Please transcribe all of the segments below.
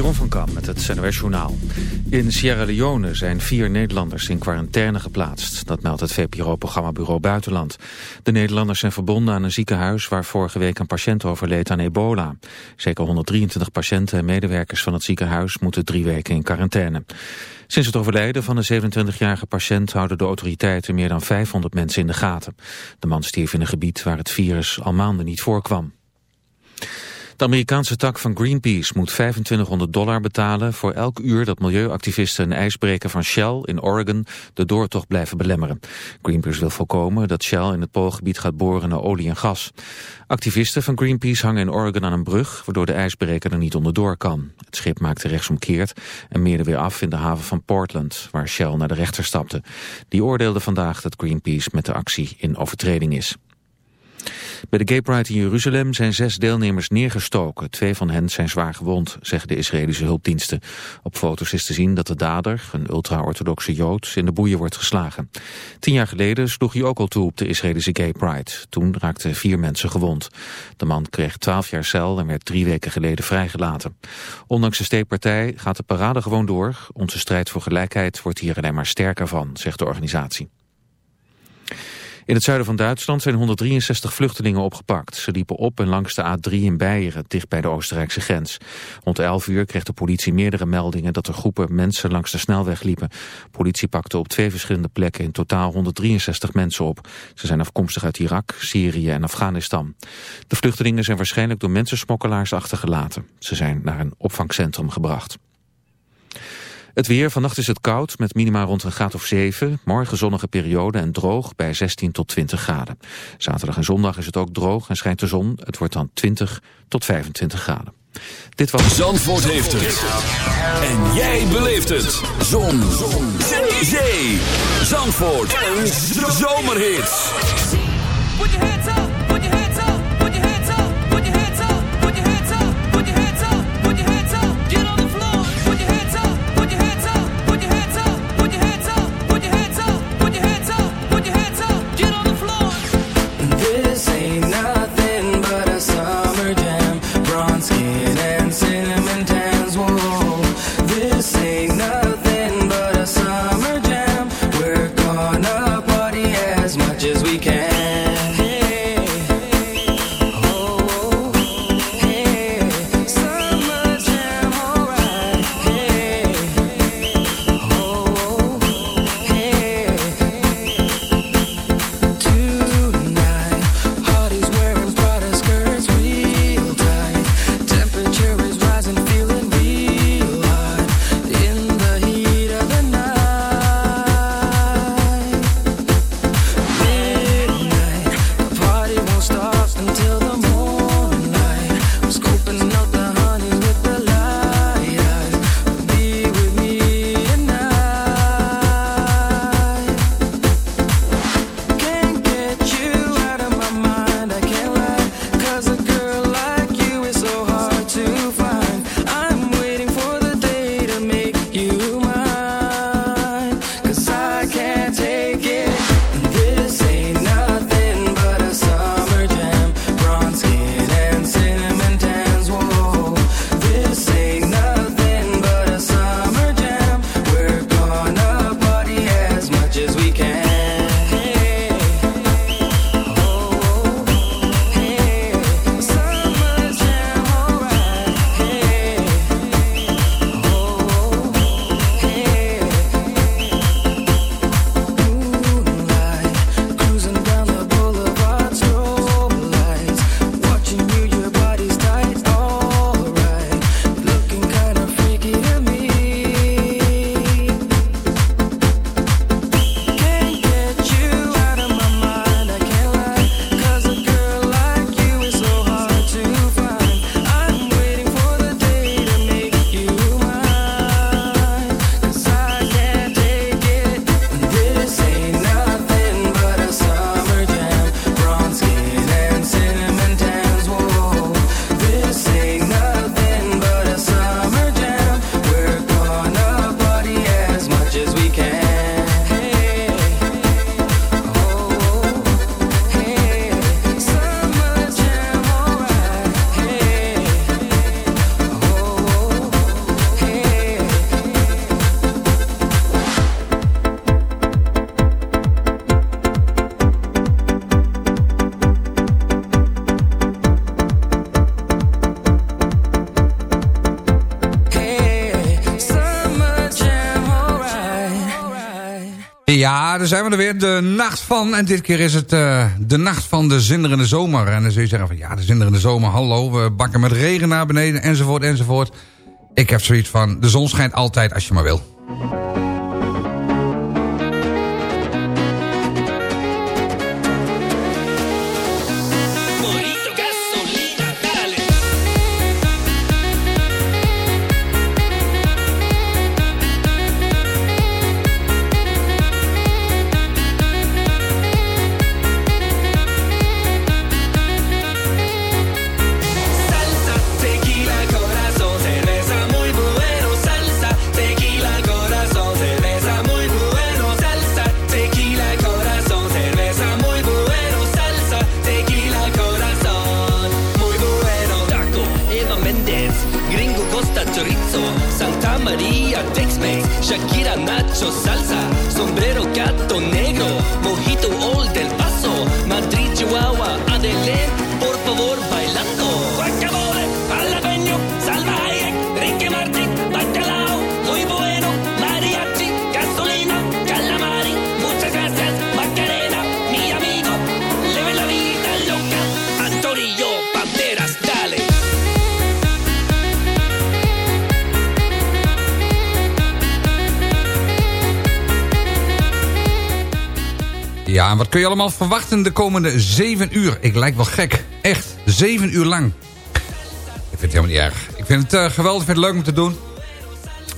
Van Kam met het NOS Journaal. In Sierra Leone zijn vier Nederlanders in quarantaine geplaatst. Dat meldt het VPRO-programmabureau Buitenland. De Nederlanders zijn verbonden aan een ziekenhuis... waar vorige week een patiënt overleed aan ebola. Zeker 123 patiënten en medewerkers van het ziekenhuis... moeten drie weken in quarantaine. Sinds het overlijden van de 27-jarige patiënt... houden de autoriteiten meer dan 500 mensen in de gaten. De man stierf in een gebied waar het virus al maanden niet voorkwam. De Amerikaanse tak van Greenpeace moet 2500 dollar betalen voor elk uur dat milieuactivisten een ijsbreker van Shell in Oregon de doortocht blijven belemmeren. Greenpeace wil voorkomen dat Shell in het Poolgebied gaat boren naar olie en gas. Activisten van Greenpeace hangen in Oregon aan een brug waardoor de ijsbreker er niet onderdoor kan. Het schip maakte rechtsomkeerd en meerde weer af in de haven van Portland waar Shell naar de rechter stapte. Die oordeelde vandaag dat Greenpeace met de actie in overtreding is. Bij de Gay Pride in Jeruzalem zijn zes deelnemers neergestoken. Twee van hen zijn zwaar gewond, zeggen de Israëlische hulpdiensten. Op foto's is te zien dat de dader, een ultra-orthodoxe Jood, in de boeien wordt geslagen. Tien jaar geleden sloeg hij ook al toe op de Israëlische Gay Pride. Toen raakten vier mensen gewond. De man kreeg twaalf jaar cel en werd drie weken geleden vrijgelaten. Ondanks de steekpartij gaat de parade gewoon door. Onze strijd voor gelijkheid wordt hier alleen maar sterker van, zegt de organisatie. In het zuiden van Duitsland zijn 163 vluchtelingen opgepakt. Ze liepen op en langs de A3 in Beieren, dicht bij de Oostenrijkse grens. Rond 11 uur kreeg de politie meerdere meldingen dat er groepen mensen langs de snelweg liepen. Politie pakte op twee verschillende plekken in totaal 163 mensen op. Ze zijn afkomstig uit Irak, Syrië en Afghanistan. De vluchtelingen zijn waarschijnlijk door mensensmokkelaars achtergelaten. Ze zijn naar een opvangcentrum gebracht. Het weer, vannacht is het koud met minima rond een graad of 7. Morgen zonnige periode en droog bij 16 tot 20 graden. Zaterdag en zondag is het ook droog en schijnt de zon. Het wordt dan 20 tot 25 graden. Dit was... Zandvoort heeft het. En jij beleeft het. Zon. zon. Zee. Zee. Zandvoort. Een zomerhit. Ja, daar zijn we er weer. De nacht van. En dit keer is het uh, de nacht van de zinderende zomer. En dan zul je zeggen van ja, de zinderende zomer. Hallo, we bakken met regen naar beneden enzovoort enzovoort. Ik heb zoiets van, de zon schijnt altijd als je maar wil. Kun je allemaal verwachten de komende zeven uur? Ik lijk wel gek. Echt, zeven uur lang. Ik vind het helemaal niet erg. Ik vind het uh, geweldig, ik vind het leuk om te doen.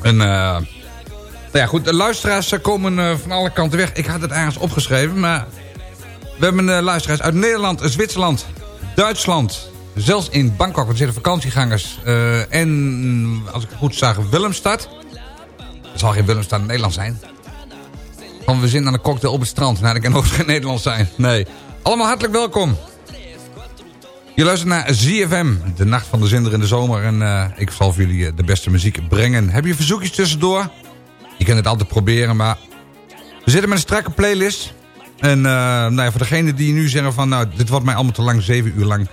En, uh, nou ja, goed, de luisteraars komen uh, van alle kanten weg. Ik had het ergens opgeschreven, maar... We hebben luisteraars uit Nederland, Zwitserland, Duitsland... Zelfs in Bangkok, er zitten vakantiegangers. en, als ik het goed zag, Willemstad. Het zal geen Willemstad in Nederland zijn. Van we zitten aan een cocktail op het strand. Nou, dat kan ook geen Nederlands zijn. Nee. Allemaal hartelijk welkom. Je luistert naar ZFM, de nacht van de zinder in de zomer. En uh, ik zal voor jullie eh, de beste muziek brengen. Heb je verzoekjes tussendoor? Je kunt het altijd proberen, maar... We zitten met een strakke playlist. En uh, nou ja, voor degenen die nu zeggen van... nou, dit wordt mij allemaal te lang, zeven uur lang.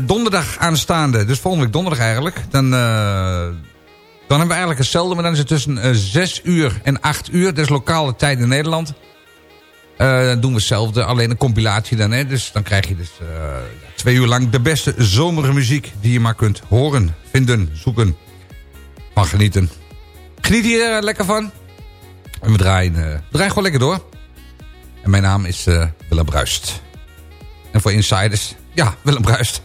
Donderdag aanstaande, dus volgende week donderdag eigenlijk... dan dan hebben we eigenlijk hetzelfde, maar dan is het tussen uh, eh, 6 uur en 8 uur. Dat is lokale tijd in Nederland. Uh, dan doen we hetzelfde, alleen een compilatie dan. Hè? Dus dan krijg je dus uh, twee uur lang de beste zomermuziek die je maar kunt horen, vinden, zoeken. Van genieten. Geniet hier lekker van. En we draaien, we draaien gewoon lekker door. En mijn naam is Willem Bruist. En voor insiders, ja, Willem Bruist.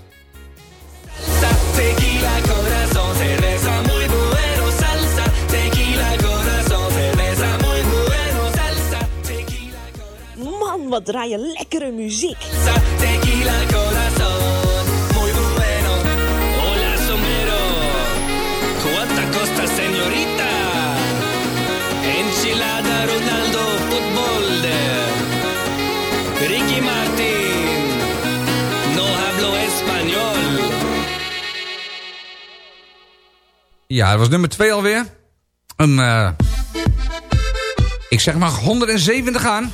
Martin. No hablo español. Ja, dat was nummer 2 alweer. Een, uh, ik zeg maar 170 aan.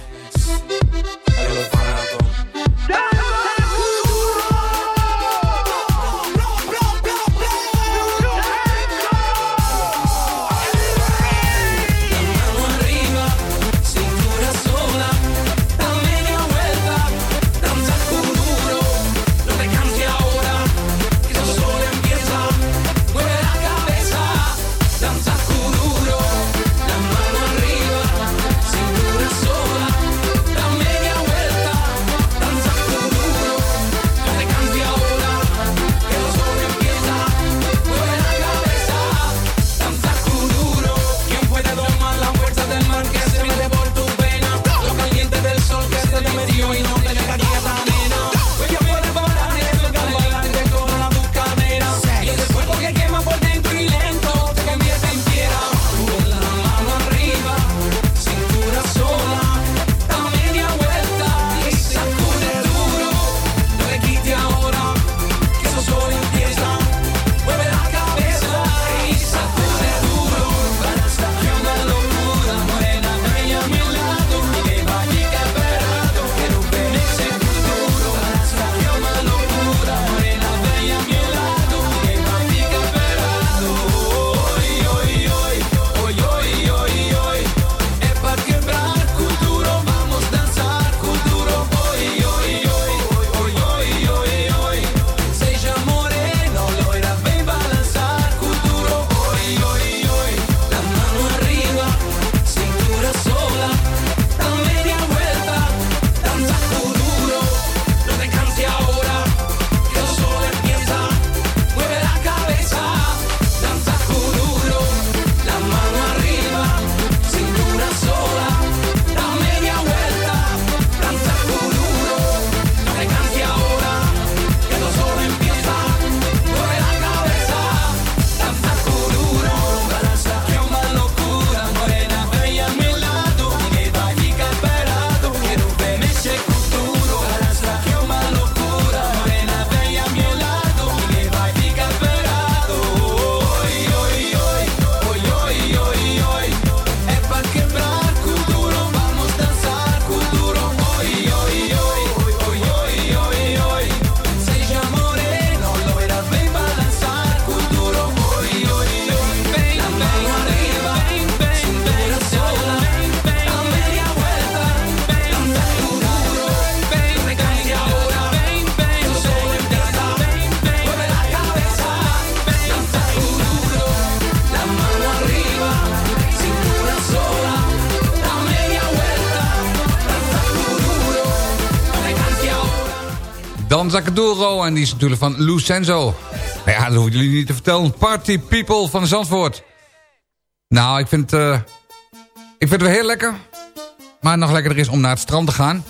Zacaduro en die is natuurlijk van Lucenzo. Nou ja, dat hoeven jullie niet te vertellen. Party People van Zandvoort. Nou, ik vind, uh, ik vind het wel heel lekker. Maar nog lekkerder is om naar het strand te gaan.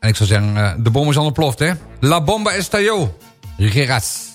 En ik zou zeggen, uh, de bom is al ontploft, hè. La bomba estalló. Rigeras.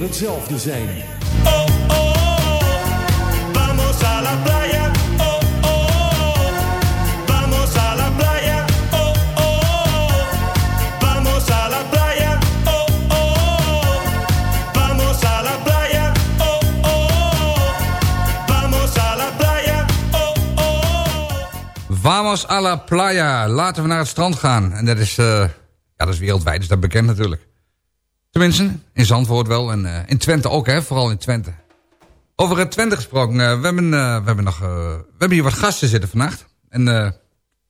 Hetzelfde zijn. Oh, oh, oh, vamos a la playa. Oh, oh, oh, vamos a la playa. Oh, oh, oh, vamos a la playa. Oh, oh, oh, vamos a la playa. Oh, oh, oh, vamos a la playa. Oh, oh, Vamos a la playa. Laten we naar het strand gaan. En dat is, uh, ja, dat is wereldwijd, is dat bekend natuurlijk. Tenminste, in Zandvoort wel. En uh, in Twente ook, hè. Vooral in Twente. Over het Twente gesproken. Uh, we, hebben, uh, we, hebben nog, we hebben hier wat gasten zitten vannacht. En nou,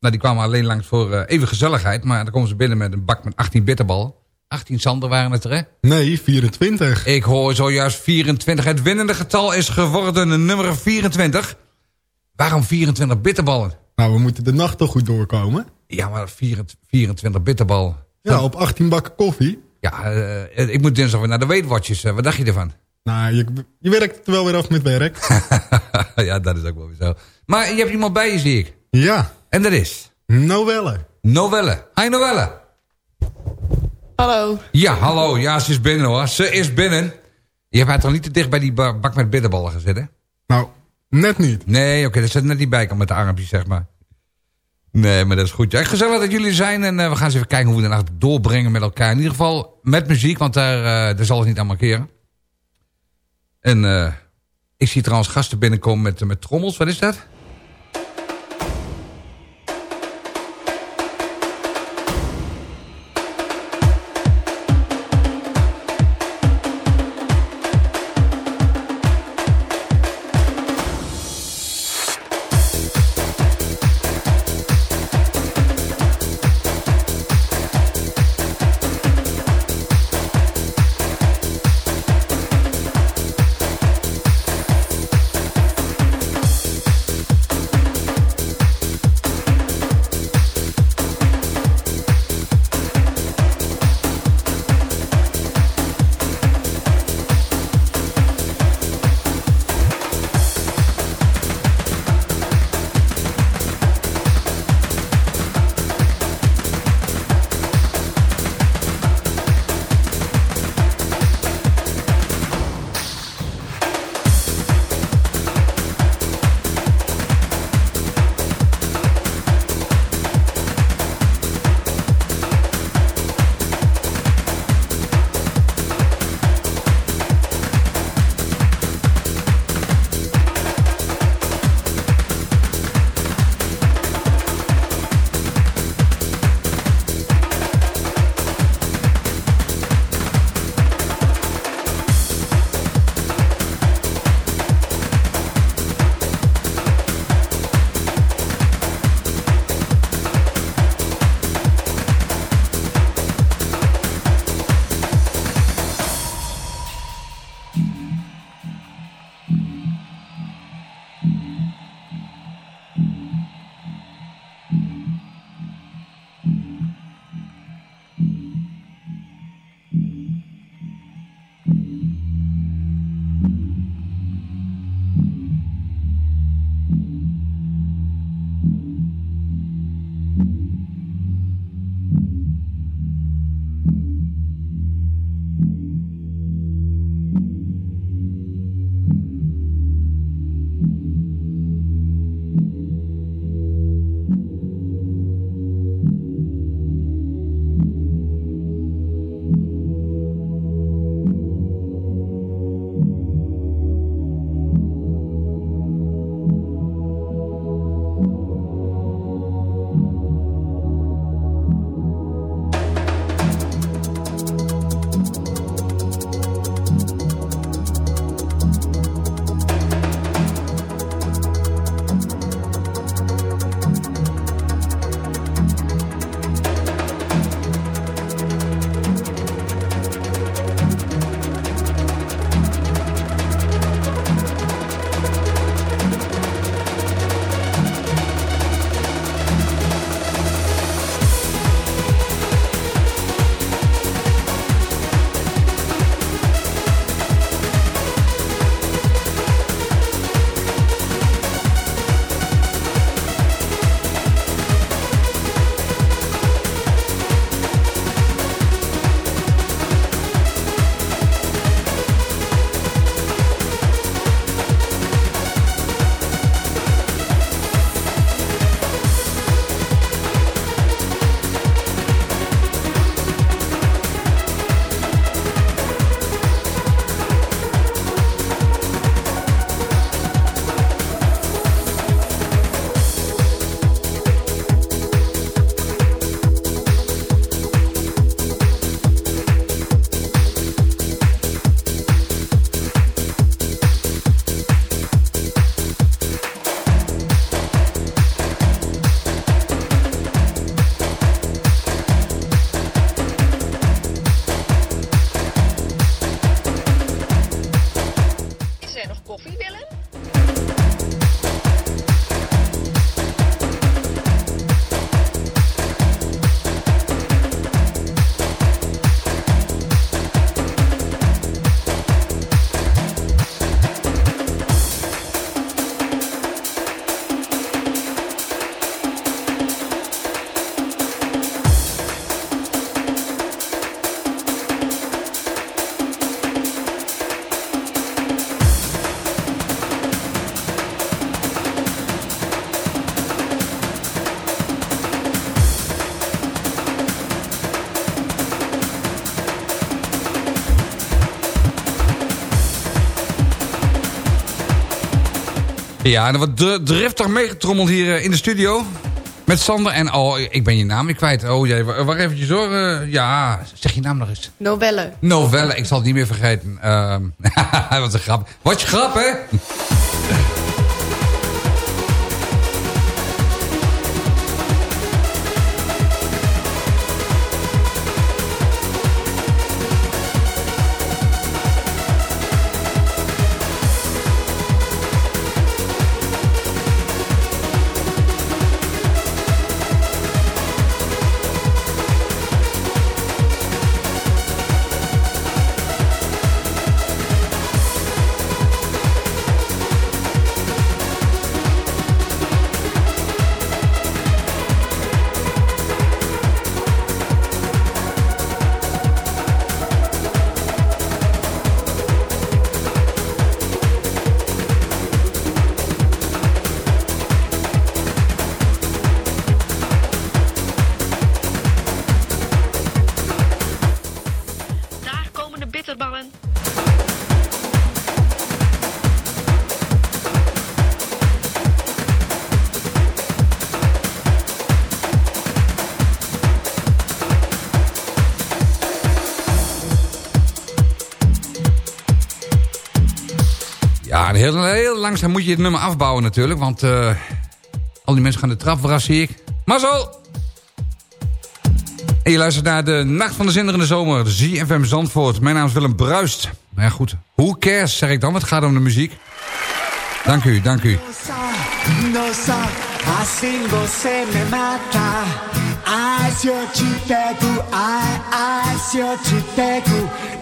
die kwamen alleen langs voor even gezelligheid. Maar dan komen ze binnen met een bak met 18 bitterbal. 18 Sander waren het er, hè? Nee, 24. Ik hoor zojuist 24. Het winnende getal is geworden nummer 24. Waarom 24 bitterballen? Nou, we moeten de nacht toch goed doorkomen. Ja, maar 24 bitterballen. Ja, op 18 bakken koffie. Ja, uh, ik moet dinsdag weer naar de Weight Watchers. Uh, wat dacht je ervan? Nou, je, je werkt er wel weer af met werk. ja, dat is ook wel weer zo. Maar je hebt iemand bij je, zie ik. Ja. En dat is? Novelle. Novelle. Hi, Novelle. Hallo. Ja, hallo. Ja, ze is binnen hoor. Ze is binnen. Je hebt haar toch niet te dicht bij die bak met bitterballen gezet, Nou, net niet. Nee, oké, okay, dat zit net niet bij kan met de armpjes, zeg maar. Nee, maar dat is goed. Ja, gezellig dat jullie zijn. En uh, we gaan eens even kijken hoe we de nacht doorbrengen met elkaar. In ieder geval met muziek, want daar, uh, daar zal het niet aan markeren. En uh, ik zie trouwens gasten binnenkomen met, met trommels. Wat is dat? Ja, en er wordt dr- driftig meegetrommeld hier eh, in de studio. Met Sander en... Oh, ik ben je naam weer kwijt. Oh jee, wa- wacht eventjes hoor. Eh, ja, zeg je naam nog eens. Novelle. Novelle, ik zal het niet meer vergeten. Ehm wat een grap. Wat je grap, hè? Langzaam moet je het nummer afbouwen natuurlijk. Want eh, al die mensen gaan de trap verrassen, zie ik. Marcel! En je luistert naar de Nacht van de Zinderende Zomer. De ZFM Zandvoort. Mijn naam is Willem Bruist. Nou ja, goed. Who cares, zeg ik dan. Het gaat om de muziek. Dank u, dank u.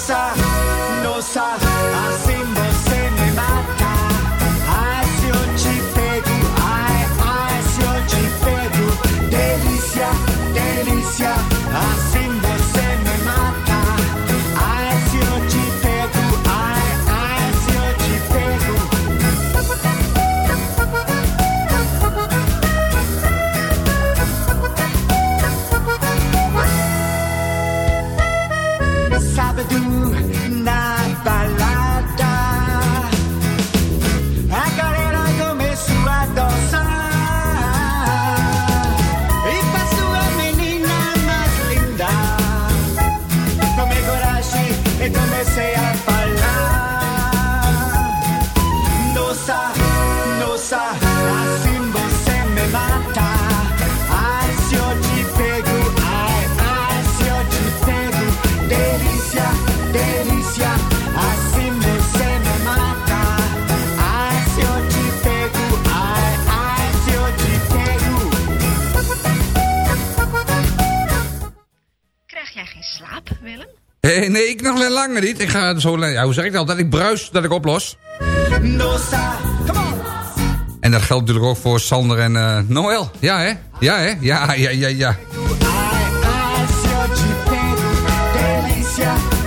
Nossa, nossa, assim Willem? Eh, nee, ik nog langer niet. Ik ga zo, ja, hoe zeg ik dat? Dat ik bruis, dat ik oplos. Come on En dat geldt natuurlijk ook voor Sander en eh, Noël. Ja, hè? Ja, hè? Ja, ja, ja, ja. Se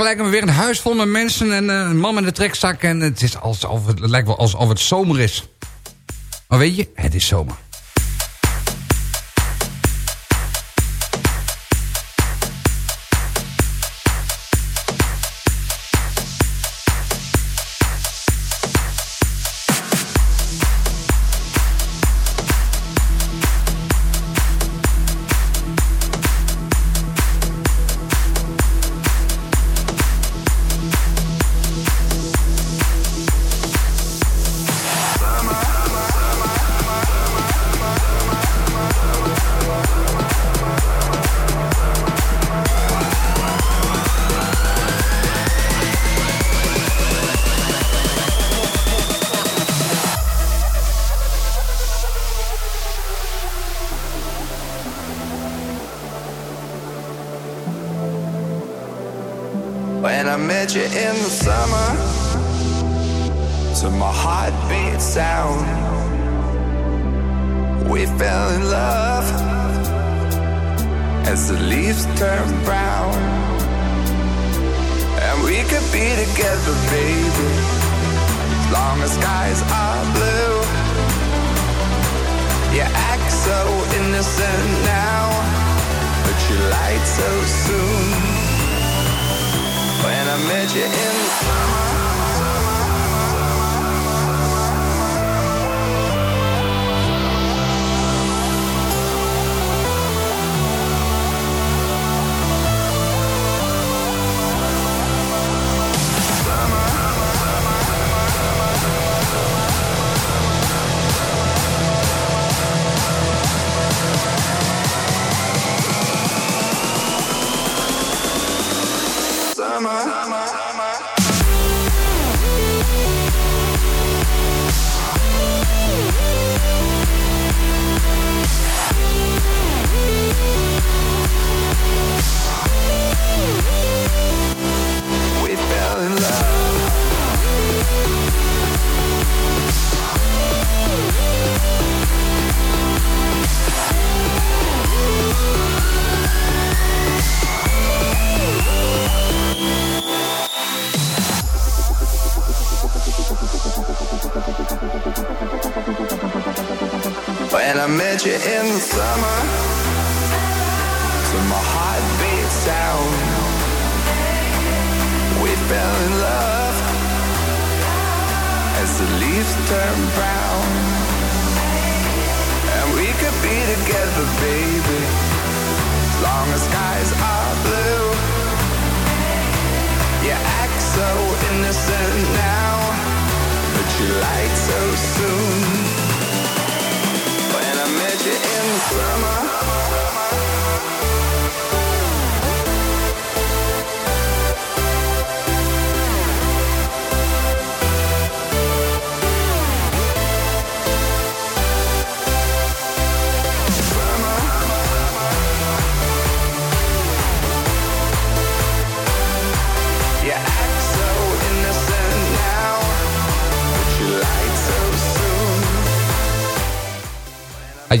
gelijk weer een huis vol met mensen en eh, een man met een trekzak. En het, is alsof het, het lijkt wel alsof het zomer is. Maar weet je, het is zomer.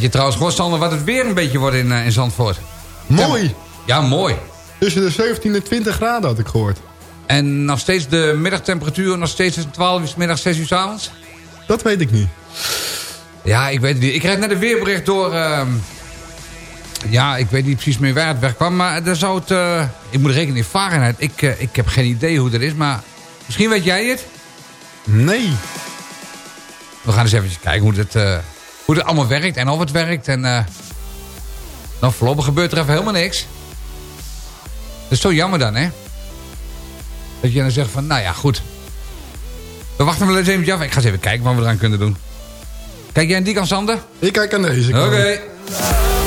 Had je trouwens Sander, wat het weer een beetje wordt in, eh, in Zandvoort? Mooi. Ja, mooi. Tussen de 17 en 20 graden had ik gehoord. En nog steeds de middagtemperatuur, nog steeds tussen 12 uur 's middags, 6 uur 's avonds? Dat weet ik niet. Ja, ik weet het niet. Ik kreeg net een weerbericht door... ehm, ja, ik weet niet precies meer waar het weg kwam. Maar daar zou het... eh, ik moet rekenen in Fahrenheit. Ik, eh, ik heb geen idee hoe dat is. Maar misschien weet jij het? Nee. We gaan eens even kijken hoe het, hoe het allemaal werkt. En of het werkt. En eh nou, voorlopig gebeurt er even helemaal niks. Dat is zo jammer dan, hè? Dat je dan zegt van, nou ja, goed. We wachten wel eens even af. Ik ga eens even kijken wat we eraan kunnen doen. Kijk jij aan die kant, Sander? Ik kijk aan deze Oké. kant.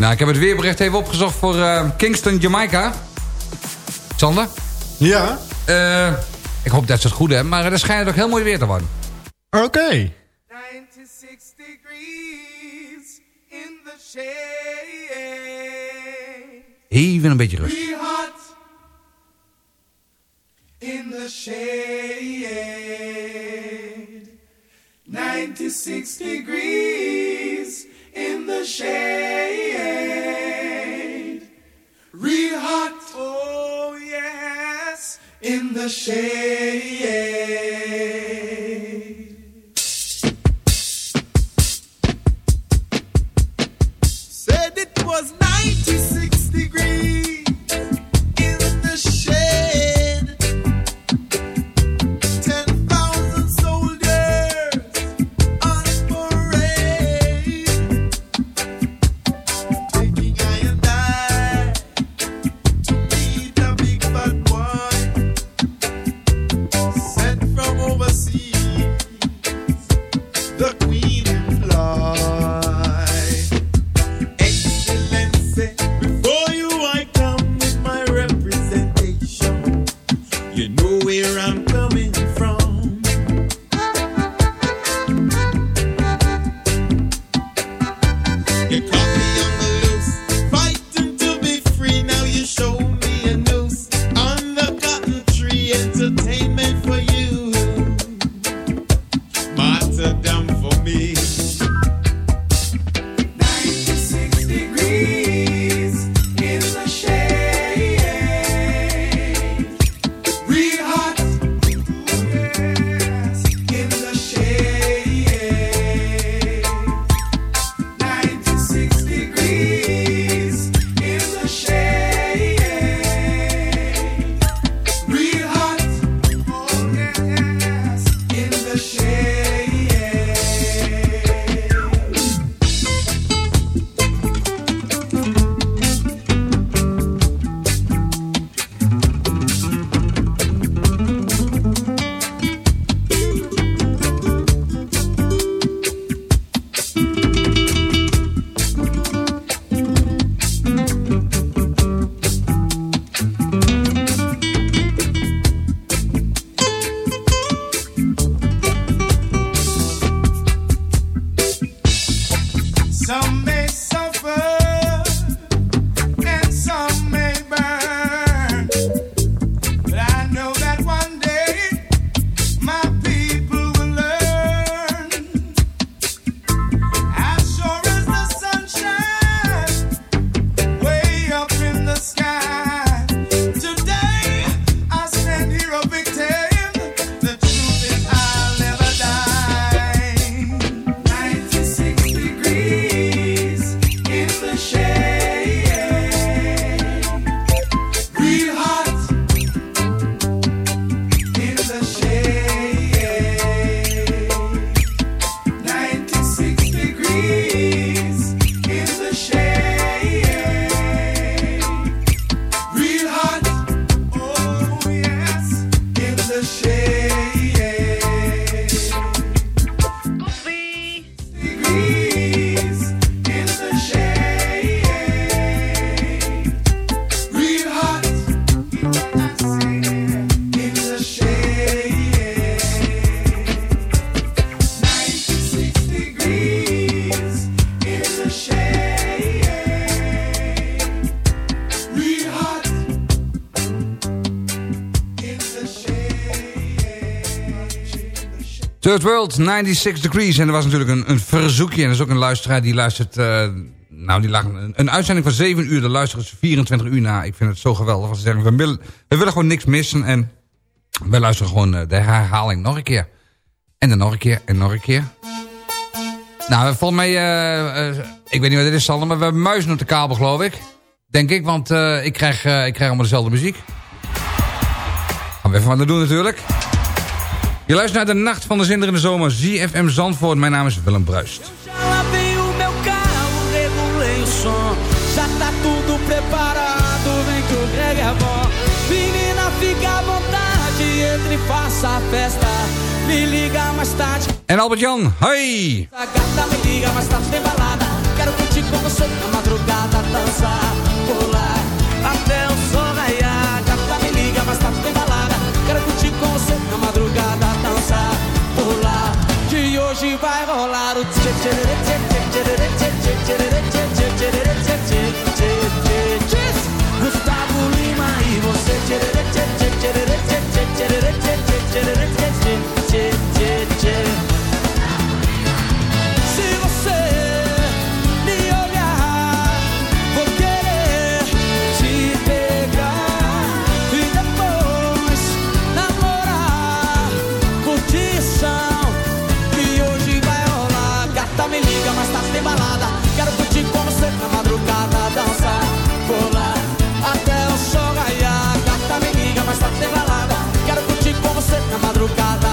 Nou, ik heb het weerbericht even opgezocht voor eh, Kingston, Jamaica. Sander? Ja. Eh, ik hoop dat ze het goed hebben, maar er schijnt ook heel mooi weer te worden. Oké. 96 degrees in the shade. Even een beetje rust. In the shade. 96 degrees in the shade. Real hot, oh yes, in the shade. Said it was 96 degrees World, 96 Degrees. En er was natuurlijk een, een verzoekje. En er is ook een luisteraar die luistert... eh, nou, die lag een, uitzending van 7 uur. Daar luisteren ze 24 uur na. Ik vind het zo geweldig. Ze zeggen, we willen, we willen gewoon niks missen. En we luisteren gewoon eh, de herhaling nog een keer. En dan nog een keer. En nog een keer. Nou, volgens mij... eh, ik weet niet wat dit is, Sander. Maar we hebben muizen op de kabel, geloof ik. Denk ik, want ik, krijg, ik krijg allemaal dezelfde muziek. Gaan we even wat doen natuurlijk. Je luistert naar de Nacht van de Zinderende Zomer, ZFM Zandvoort. Mijn naam is Willem Bruist. Tá entre e. En Albert-Jan, hoi! Até o sol raiar. Gata me liga mais tarde, tem balada. Quero curtir com você na madrugada, survival out of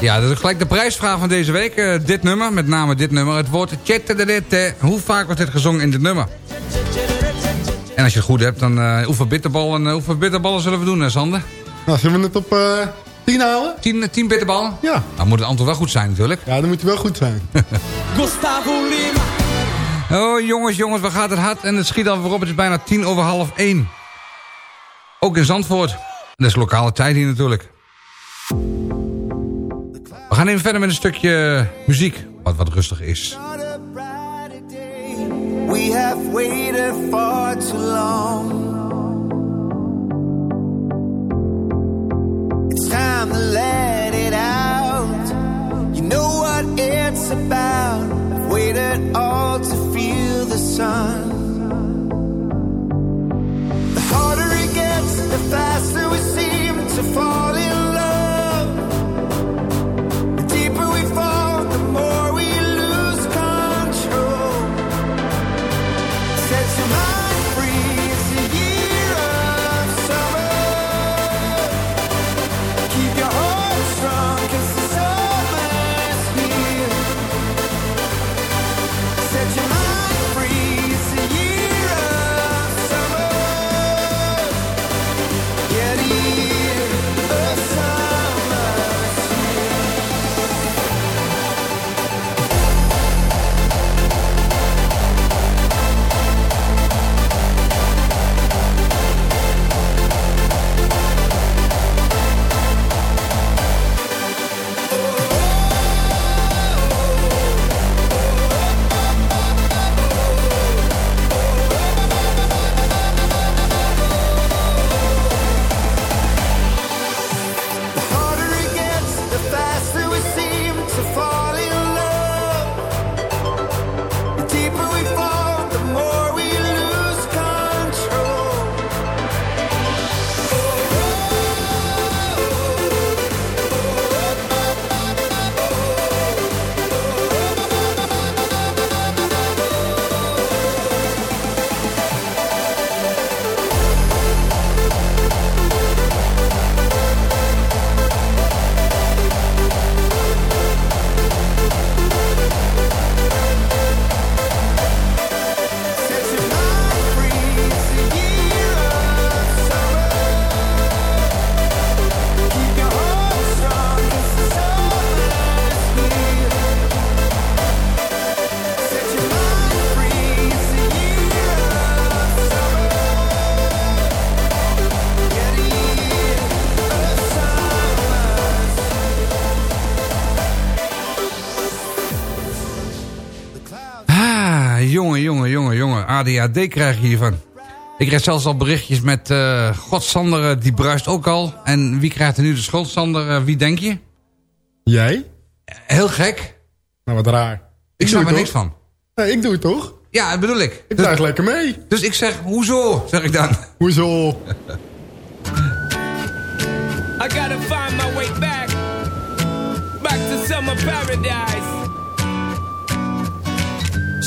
Ja, dat is gelijk de prijsvraag van deze week. Eh, dit nummer, met name dit nummer. Het woord tjettededet. Hoe vaak wordt dit gezongen in dit nummer? En als je het goed hebt, dan eh hoeveel bitterballen, eh, hoeveel bitterballen zullen we doen, eh, Sander? Nou, zullen we het op eh 10 houden? 10, 10 bitterballen? Ja. Dan moet het antwoord wel goed zijn natuurlijk. Ja, dan moet je wel goed zijn. Gustavo Lima. Oh jongens, jongens, wat gaat het hard en het schiet alweer op. Het is bijna tien over half één. Ook in Zandvoort. Dat is lokale tijd hier natuurlijk. We gaan even verder met een stukje muziek, wat wat rustig is. We have waited far too long. It's time to let it out. You know what it's about. I've waited all to The fall. ADHD krijgen hiervan. Ik krijg zelfs al berichtjes met... eh God, Sander, eh, die bruist ook al. En wie krijgt er nu de schuld, Sander? Eh, wie denk je? Jij? Heel gek. Nou, wat raar. Ik snap er niks van. Nee, ik doe het toch? Ja, dat bedoel ik. Ik draag lekker mee. Dus ik zeg, hoezo, zeg ik dan. Hoezo? I gotta find my way back, back to summer paradise.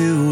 To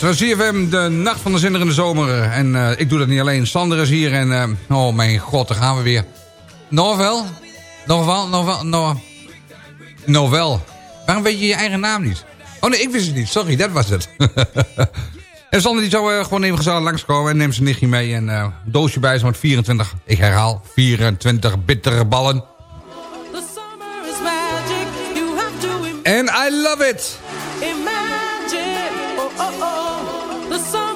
luistert naar CFM, de nacht van de zinderende zomer. En eh, ik doe dat niet alleen. Sander is hier en... eh, oh mijn god, daar gaan we weer. Novel? Novel? Novel? No, Novel. Waarom weet je je eigen naam niet? Oh nee, ik wist het niet. Sorry, dat was het. en Sander die zou eh, gewoon even gezellig langskomen en neemt zijn nichtje mee. En eh, een doosje bij zijn met 24, ik herhaal, 24 bittere ballen. En I love it! Imagine. Oh, oh, oh.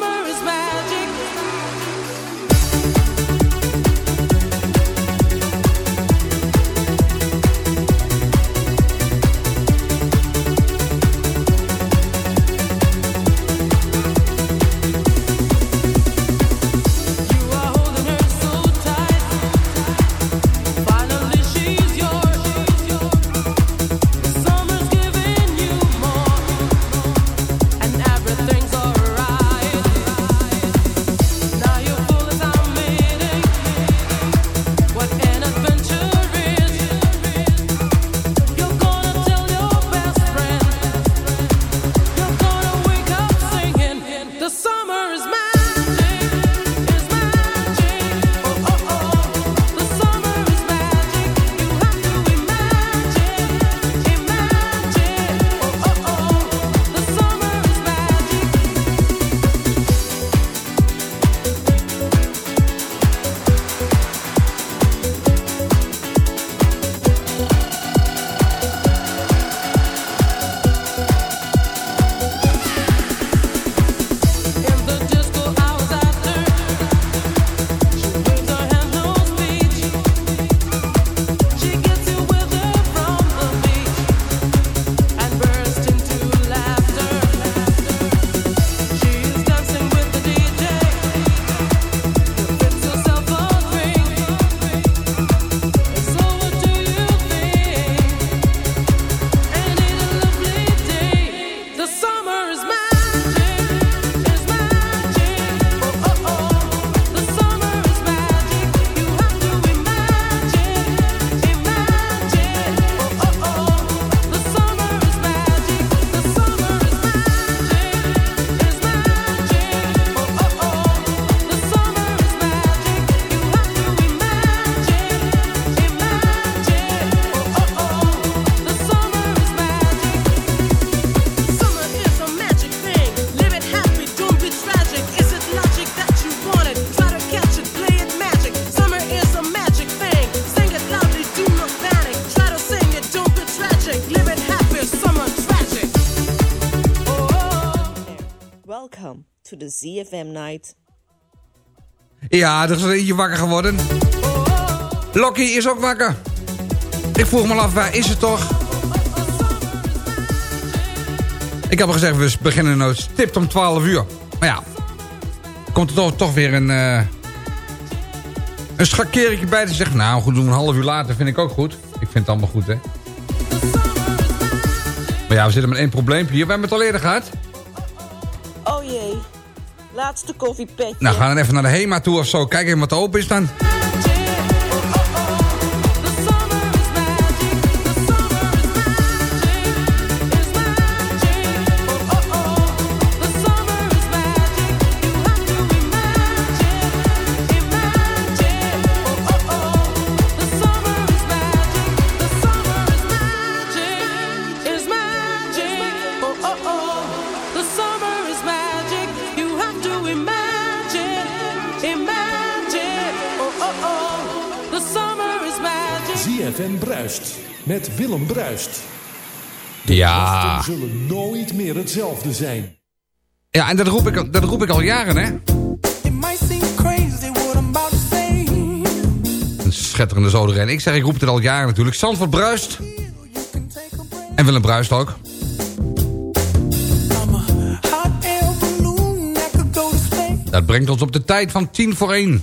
ZFM Night. Ja, dat is een beetje wakker geworden. Loki is ook wakker. Ik vroeg me af, waar is het toch? Ik heb al gezegd, we beginnen nu. stipt om 12 uur. Maar ja, komt er toch, toch weer een... Uh, een bij te zeggen. Nou, goed, doen een half uur later vind ik ook goed. Ik vind het allemaal goed, hè. Maar ja, we zitten met één probleempje. We hebben het al eerder gehad. Laatste koffiepetje. Nou, gaan we even naar de HEMA toe of zo. Kijk even wat er open is dan. Willem Bruist. Ja, ja. zullen nooit meer hetzelfde zijn. Ja, en dat roep ik, dat roep ik al jaren, hè? Een schetterende en Ik zeg, ik roep het al jaren natuurlijk. Sanford Bruist. En Willem Bruist ook. Dat brengt ons op de tijd van 10 voor 1.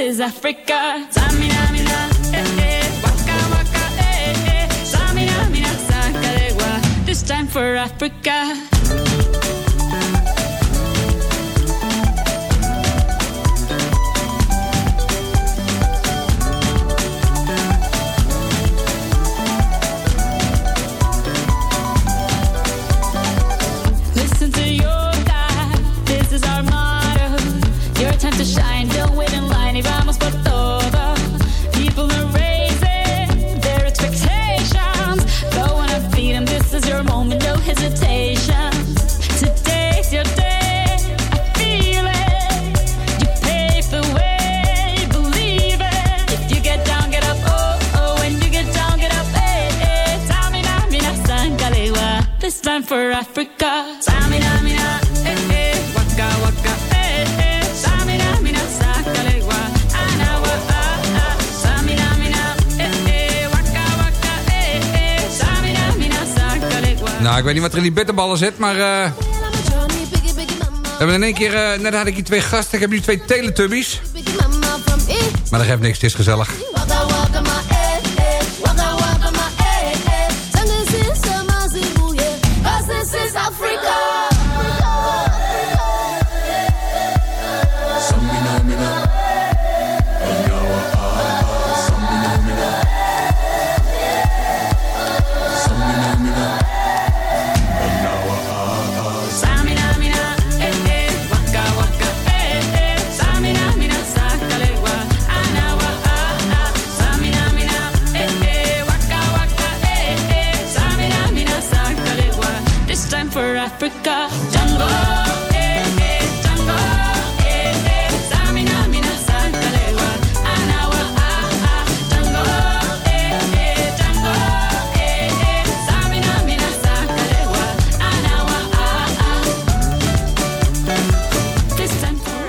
Is Africa. Eh, eh, waka, waka, eh, this time for Africa. For Africa. Mina, eh, eh. Waka, waka, eh, eh. Tamina, mina, sangalewa. Anawa, ah, ah. Tamina, mina, eh, eh. Waka, waka, eh, eh. Tamina, mina, sangalewa. Nou, ik weet niet wat er in die bitterballen zit, maar... eh, we hebben in één keer... eh, net had ik hier twee gasten. Ik heb nu twee teletubbies. Maar dat geeft niks, het is gezellig.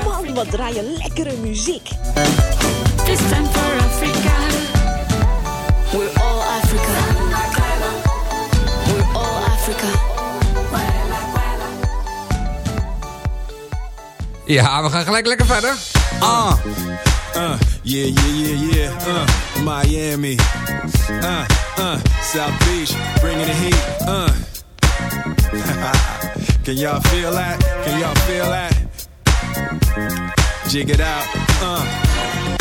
Man, wat draaien lekkere muziek. Ja, we gaan gelijk lekker verder. Ah. Uh, yeah, yeah, yeah, yeah. Uh, Miami. Uh, uh, South Beach, bringing the heat. Uh. Can y'all feel that? Can y'all feel that? Jig it out. Uh.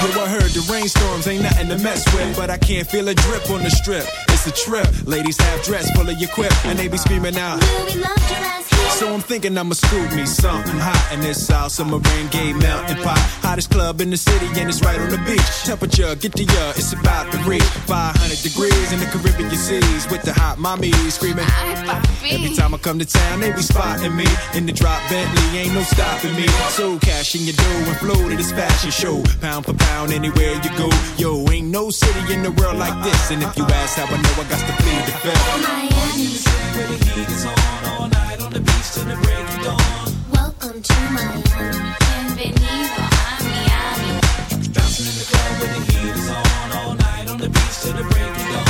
Yo, I heard the rainstorms ain't nothing to mess with, but I can't feel a drip on the strip. It's a trip. Ladies half dressed, full of your quip, and they be screaming out. Will we love your ass here? So I'm thinking I'ma scoop me something hot in this Summer rain gay mountain pot. Hottest club in the city and it's right on the beach. Temperature, get the ya, it's about to reach 500 degrees in the Caribbean seas with the hot mommy screaming. Every time I come to town, they be spotting me in the drop Bentley, ain't no stopping me. So cash in your dough and flow to this fashion show. Pound for pound, anywhere you go. Yo, ain't no city in the world like this. And if you ask how I know, I got to plead the fifth. Miami. Where the heat is on all night on the beach till the break of dawn. Welcome to Miami. Bienvenido a Miami. Bouncing in the club where the heat is on all night on the beach till the break of dawn.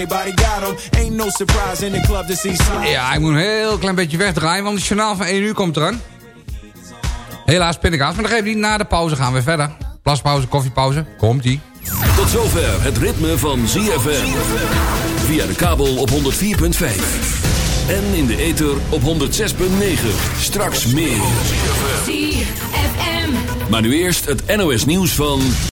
everybody got them. Ain't no surprise in the club to see slime. Ja, ik moet een heel klein beetje wegdraaien, want het journaal van 1 uur komt eraan. Helaas pindakaas, maar dan geef niet. Na de pauze gaan we verder. Plaspauze, koffiepauze, komt-ie. Tot zover het ritme van ZFM. Via de kabel op 104.5. En in de ether op 106.9. Straks meer. ZFM. Maar nu eerst het NOS nieuws van...